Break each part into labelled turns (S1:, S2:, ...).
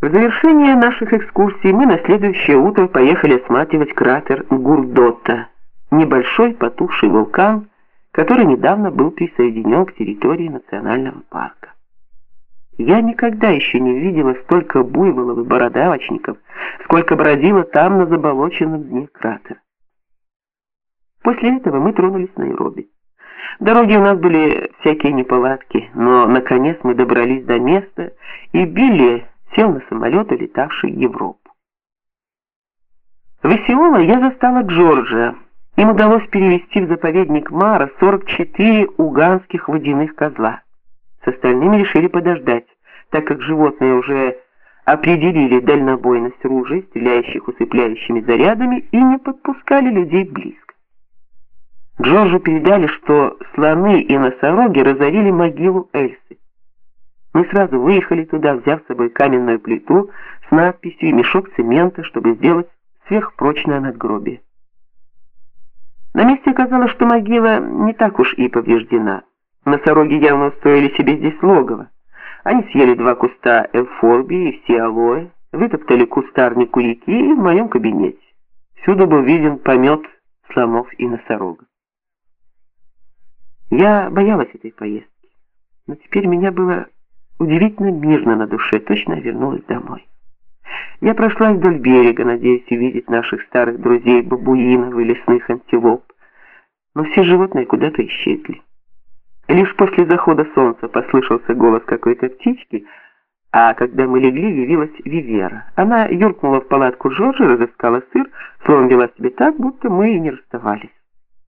S1: В завершение наших экскурсий мы на следующее утро поехали осматривать кратер Гурдота, небольшой потухший вулкан, который недавно был присоединен к территории национального парка. Я никогда еще не видела столько буйволов и бородавочников, сколько бродило там на заболоченном дне кратера. После этого мы тронулись на Найроби. Дороги у нас были всякие неполадки, но наконец мы добрались до места, и Билли сел на самолет, улетавший в Европу. В Исиола я застала Джорджа. Им удалось перевести в заповедник Мара 44 уганских водяных козла. С остальными решили подождать, так как животные уже определили дальнобойность ружей, стреляющих усыпляющими зарядами, и не подпускали людей близко. Джорджу передали, что слоны и носороги разорили могилу Эльсы. Мы сразу выехали туда, взяв с собой каменную плиту с надписью и мешок цемента, чтобы сделать сверхпрочное надгробие. На месте оказалось, что могила не так уж и повреждена. Носороги явно устроили себе здесь логово. Они съели два куста эвфорбии и все алоэ, вытоптали кустарник кулики и в моем кабинете. Всюду был виден помет слонов и носорогов. Я боялась этой поездки, но теперь меня было удивительно мирно на душе, точно вернулась домой. Я прошла вдоль берега, надеясь увидеть наших старых друзей бабуинов и лесных антилоп, но все животные куда-то исчезли. Лишь после захода солнца послышался голос какой-то птички, а когда мы легли, явилась Вивера. Она юркнула в палатку Джорджа, разыскала сыр, словом вела себя так, будто мы и не расставались.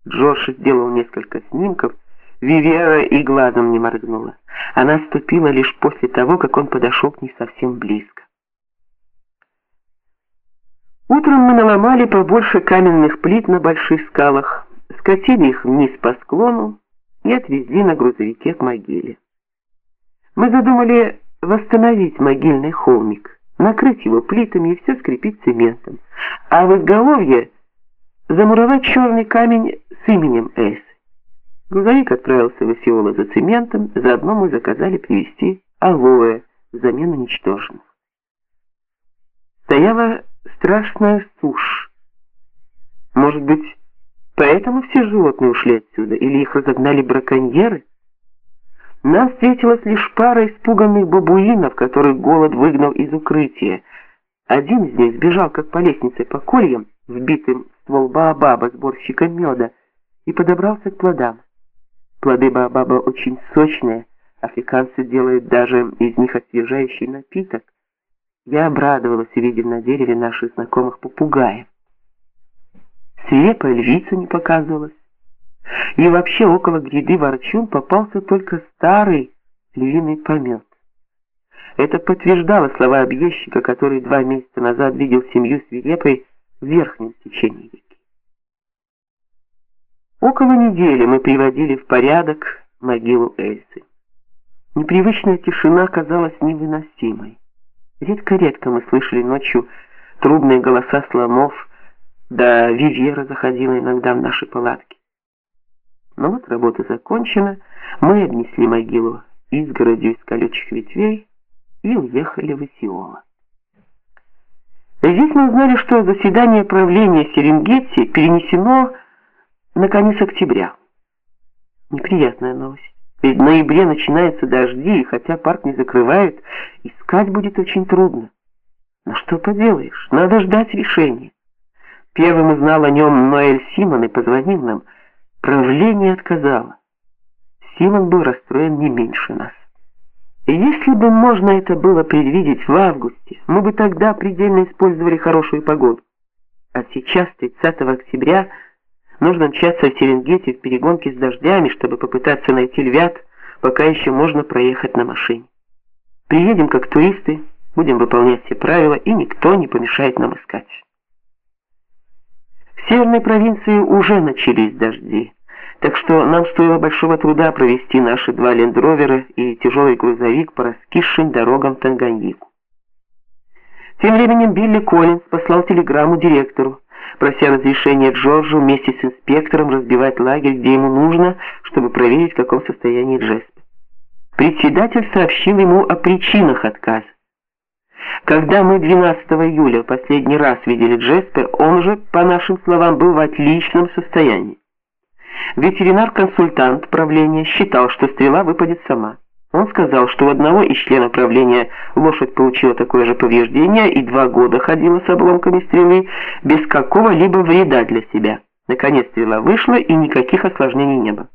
S1: Джордж сделал несколько снимков, Вивера и глазом не моргнула. Она ступила лишь после того, как он подошел к ней совсем близко. Утром мы наломали побольше каменных плит на больших скалах, скатили их вниз по склону, и отвезли на грузовике к могиле. Мы задумали восстановить могильный холмик, накрыть его плитами и все скрепить цементом, а в изголовье замуровать черный камень с именем Эйс. Грузовик отправился в Исиола за цементом, заодно мы заказали привезти алоэ взамен уничтоженных. Стояла страшная сушь. Может быть, Поэтому все животные ушли отсюда или их разогнали браконьеры? Нам встретилась лишь пара испуганных бабуинов, которых голод выгнал из укрытия. Один из них сбежал как по лестнице по кольям, вбитым в ствол баобаба сборщика меда, и подобрался к плодам. Плоды баобаба очень сочные, африканцы делают даже из них освежающий напиток. Я обрадовалась, увидев на дереве наших знакомых попугаев свирепая львица не показывалась. И вообще около гряды ворчун попался только старый львиный помет. Это подтверждало слова объездчика, который два месяца назад видел семью свирепой в верхнем течении реки. Недели мы приводили в порядок могилу Эльсы. Непривычная тишина казалась невыносимой. Редко-редко мы слышали ночью трубные голоса слонов, да Вивера заходила иногда в наши палатки. Но вот работа закончена, мы обнесли могилу изгородью из колючих ветвей и уехали в Исиола. Здесь мы узнали, что заседание правления Серенгети перенесено на конец октября. Неприятная новость. Ведь в ноябре начинаются дожди, и хотя парк не закрывают, искать будет очень трудно. Но что поделаешь, надо ждать решения. Первым узнал о нем Ноэль Симон и позвонил нам. Правление отказало. Симон был расстроен не меньше нас. И если бы можно это было предвидеть в августе, мы бы тогда предельно использовали хорошую погоду. А сейчас, 30 октября, нужно мчаться в Серенгети в перегонке с дождями, чтобы попытаться найти львят, пока еще можно проехать на машине. Приедем как туристы, будем выполнять все правила, и никто не помешает нам искать. В северной провинции уже начались дожди, так что нам стоило большого труда провести наши два лендровера и тяжелый грузовик по раскисшим дорогам Танганьику. Тем временем Билли Коллинз послал телеграмму директору, прося разрешения Джорджу вместе с инспектором разбивать лагерь, где ему нужно, чтобы проверить, в каком состоянии Джеспи. Председатель сообщил ему о причинах отказа. Когда мы 12 июля последний раз видели Джеспер, он же, по нашим словам, был в отличном состоянии. Ветеринар-консультант правления считал, что стрела выпадет сама. Он сказал, что у одного из членов правления лошадь получила такое же повреждение и два года ходила с обломками стрелы без какого-либо вреда для себя. Наконец стрела вышла и никаких осложнений не было.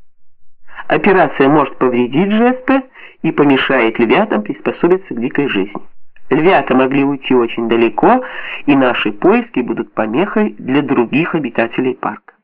S1: Операция может повредить жесты и помешает львятам приспособиться к дикой жизни. Львята могли уйти очень далеко, и наши поиски будут помехой для других обитателей парка.